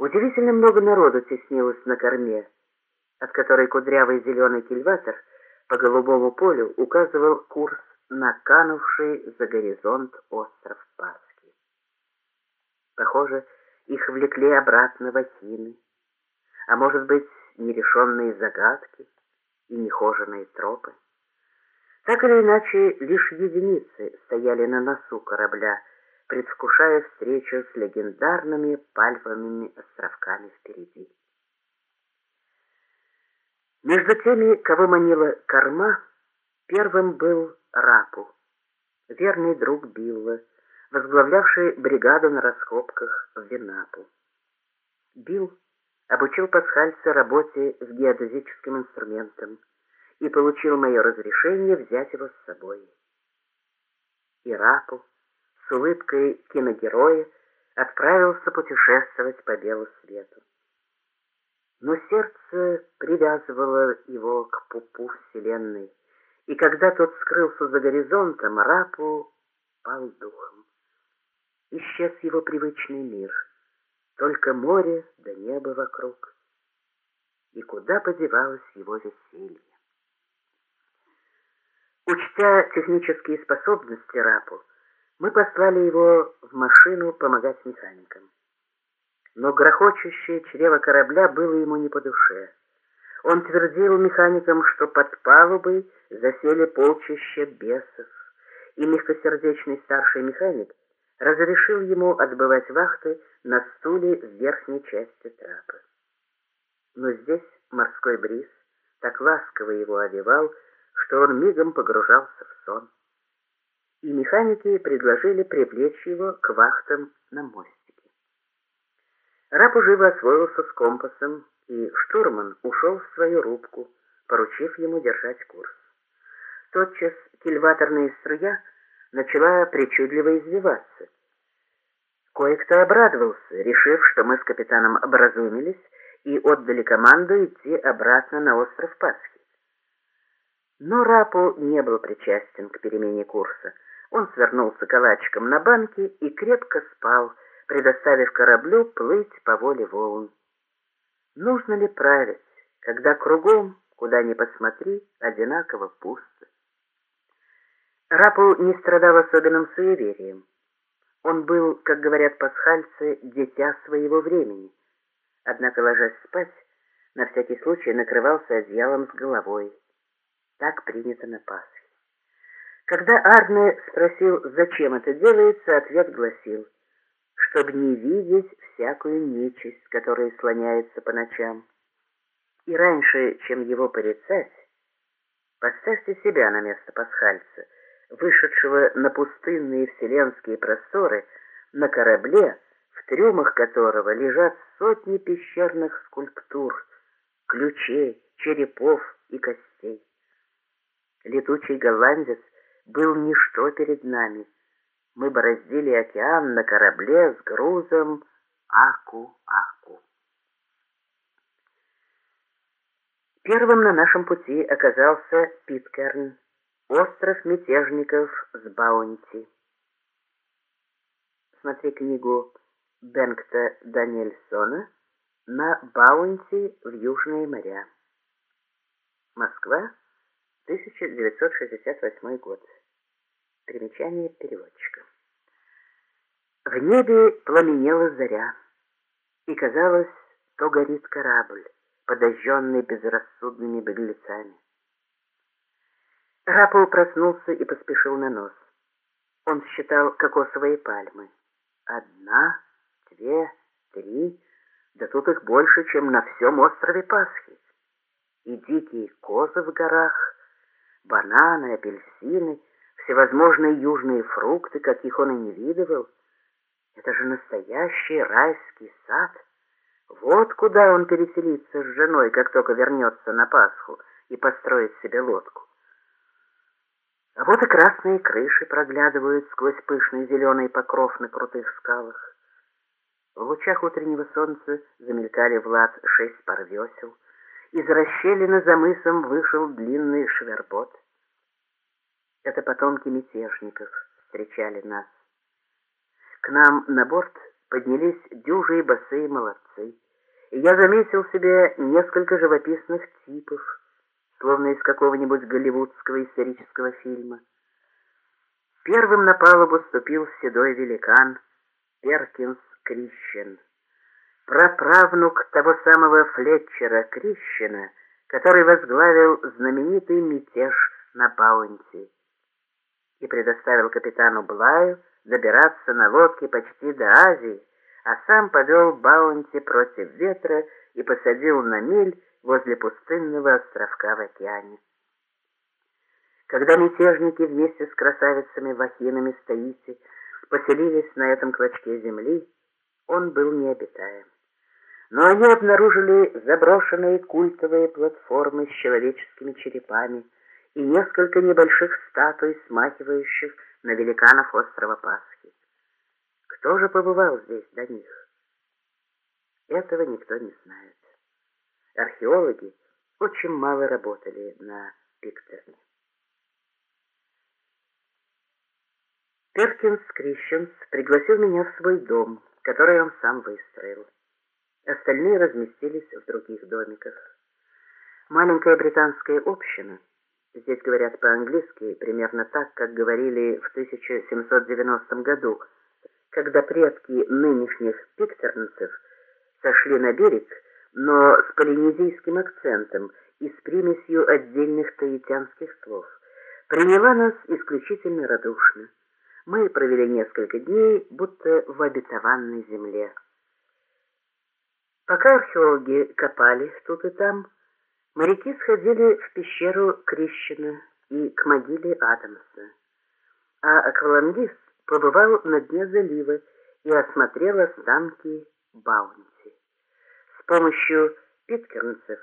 Удивительно много народу теснилось на корме, от которой кудрявый зеленый кильватор по голубому полю указывал курс на канувший за горизонт остров Пасхи. Похоже, их влекли обратно в Ахины, а может быть, нерешенные загадки и нехоженные тропы. Так или иначе, лишь единицы стояли на носу корабля, предвкушая встречу с легендарными пальмовыми островками впереди. Между теми, кого манила корма, первым был Рапу, верный друг Билла, возглавлявший бригаду на раскопках в Винапу. Билл обучил пасхальца работе с геодезическим инструментом и получил мое разрешение взять его с собой. И Рапу с улыбкой киногероя отправился путешествовать по белу свету. Но сердце привязывало его к пупу Вселенной, и когда тот скрылся за горизонтом, Рапу пал духом. Исчез его привычный мир, только море да небо вокруг. И куда подевалось его веселье? Учтя технические способности Рапу, мы послали его в машину помогать механикам. Но грохочущее чрево корабля было ему не по душе. Он твердил механикам, что под палубой засели полчища бесов, и мягкосердечный старший механик разрешил ему отбывать вахты на стуле в верхней части трапа. Но здесь морской бриз так ласково его одевал, что он мигом погружался в сон и механики предложили привлечь его к вахтам на мостике. Раб живо освоился с компасом, и штурман ушел в свою рубку, поручив ему держать курс. Тотчас кильваторная струя начала причудливо извиваться. Кое-кто обрадовался, решив, что мы с капитаном образумились и отдали команду идти обратно на остров Пасхи. Но Рапу не был причастен к перемене курса. Он свернулся калачиком на банке и крепко спал, предоставив кораблю плыть по воле волн. Нужно ли править, когда кругом, куда ни посмотри, одинаково пусто? Рапу не страдал особенным суеверием. Он был, как говорят пасхальцы, дитя своего времени. Однако, ложась спать, на всякий случай накрывался одеялом с головой. Так принято на Пасхе. Когда Арне спросил, зачем это делается, ответ гласил, чтобы не видеть всякую нечисть, которая слоняется по ночам. И раньше, чем его порицать, поставьте себя на место пасхальца, вышедшего на пустынные вселенские просторы, на корабле, в трюмах которого лежат сотни пещерных скульптур, ключей, черепов и костей. Летучий голландец был ничто перед нами. Мы бороздили океан на корабле с грузом Аку-Аку. Первым на нашем пути оказался Питкерн, остров мятежников с Баунти. Смотри книгу Бенгта Даниэльсона «На Баунти в Южные моря». Москва, 1968 год. Примечание переводчика. В небе пламенела заря, и казалось, то горит корабль, подожженный безрассудными беглецами. Рапол проснулся и поспешил на нос. Он считал кокосовые пальмы. Одна, две, три, да тут их больше, чем на всем острове Пасхи. И дикие козы в горах, бананы, апельсины, всевозможные южные фрукты, каких он и не видывал. Это же настоящий райский сад. Вот куда он переселится с женой, как только вернется на Пасху и построит себе лодку. А вот и красные крыши проглядывают сквозь пышный зеленый покров на крутых скалах. В лучах утреннего солнца замелькали в лад шесть пар весел, из расщелины за мысом вышел длинный швербот. Это потомки мятежников встречали нас. К нам на борт поднялись дюжи и босые молодцы, и я заметил себе несколько живописных типов, словно из какого-нибудь голливудского исторического фильма. Первым на палубу ступил седой великан Перкинс Крищен, праправнук того самого Флетчера Крищена, который возглавил знаменитый мятеж на Баунти и предоставил капитану Блаю добираться на лодке почти до Азии, а сам повел Баунти против ветра и посадил на мель возле пустынного островка в океане. Когда мятежники вместе с красавицами-вахинами Стоити поселились на этом клочке земли, он был необитаем. Но они обнаружили заброшенные культовые платформы с человеческими черепами и несколько небольших статуй, смахивающих на великанов острова Пасхи. Кто же побывал здесь до них? Этого никто не знает. Археологи очень мало работали на Пиктерне. Перкинс Крищенс пригласил меня в свой дом, который он сам выстроил. Остальные разместились в других домиках. Маленькая британская община, здесь говорят по-английски, примерно так, как говорили в 1790 году, когда предки нынешних пиктернцев сошли на берег, но с полинезийским акцентом и с примесью отдельных таитянских слов, приняла нас исключительно радушно. Мы провели несколько дней, будто в обетованной земле. Пока археологи копали тут и там, моряки сходили в пещеру Кристиана и к могиле Адамса. А аквалангист побывал на дне залива и осмотрел останки Баунти. С помощью питкернцев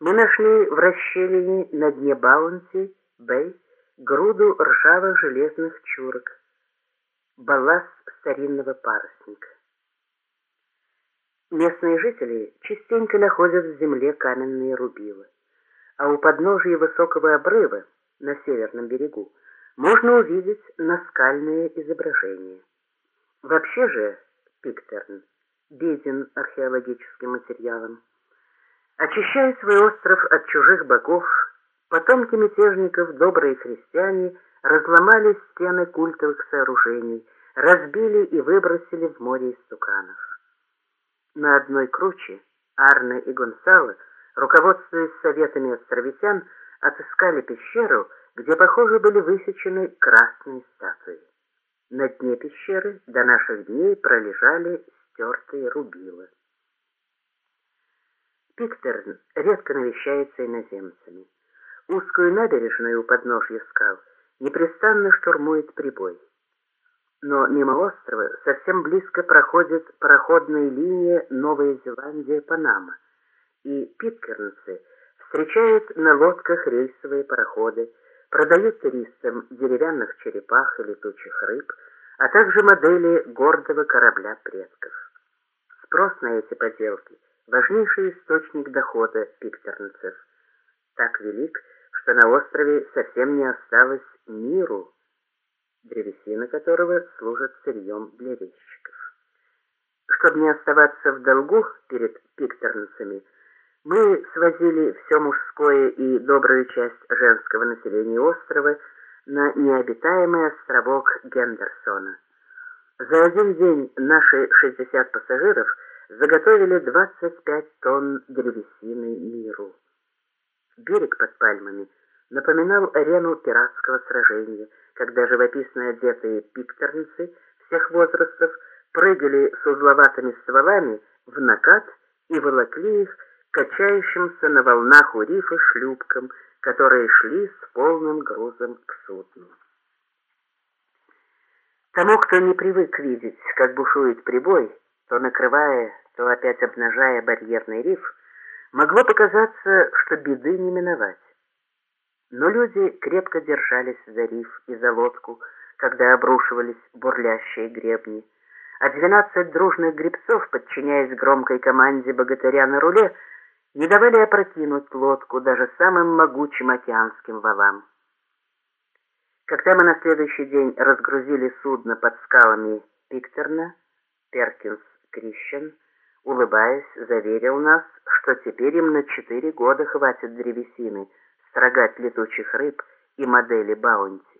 мы нашли в расщелине на дне Баунти-Бэй груду ржавых железных чурок, балласт старинного парусника. Местные жители частенько находят в земле каменные рубилы, а у подножия высокого обрыва на северном берегу можно увидеть наскальные изображения. Вообще же Пиктерн беден археологическим материалом. Очищая свой остров от чужих богов, потомки мятежников, добрые христиане, разломали стены культовых сооружений, разбили и выбросили в море истуканов. На одной круче Арне и Гонсало, руководствуясь советами островитян, отыскали пещеру, где, похоже, были высечены красные статуи. На дне пещеры до наших дней пролежали стертые рубилы. Пиктерн редко навещается иноземцами. Узкую набережную у подножья скал непрестанно штурмует прибой но мимо острова совсем близко проходит пароходная линия Новая Зеландия-Панама, и питкернцы встречают на лодках рейсовые пароходы, продают туристам деревянных черепах и летучих рыб, а также модели гордого корабля предков. Спрос на эти поделки – важнейший источник дохода питкернцев. Так велик, что на острове совсем не осталось миру, древесина которого служит сырьем для резчиков. Чтобы не оставаться в долгу перед пикторницами, мы свозили все мужское и добрую часть женского населения острова на необитаемый островок Гендерсона. За один день наши 60 пассажиров заготовили 25 тонн древесины миру. Берег под пальмами напоминал арену пиратского сражения – когда живописно одетые пикторницы всех возрастов прыгали с узловатыми стволами в накат и волокли их качающимся на волнах у рифа шлюпкам, которые шли с полным грузом к судну. Тому, кто не привык видеть, как бушует прибой, то накрывая, то опять обнажая барьерный риф, могло показаться, что беды не миновать. Но люди крепко держались за риф и за лодку, когда обрушивались бурлящие гребни, а двенадцать дружных гребцов, подчиняясь громкой команде богатыря на руле, не давали опрокинуть лодку даже самым могучим океанским валам. Когда мы на следующий день разгрузили судно под скалами Пиктерна, Перкинс Крищен, улыбаясь, заверил нас, что теперь им на четыре года хватит древесины строгать летучих рыб и модели Баунти.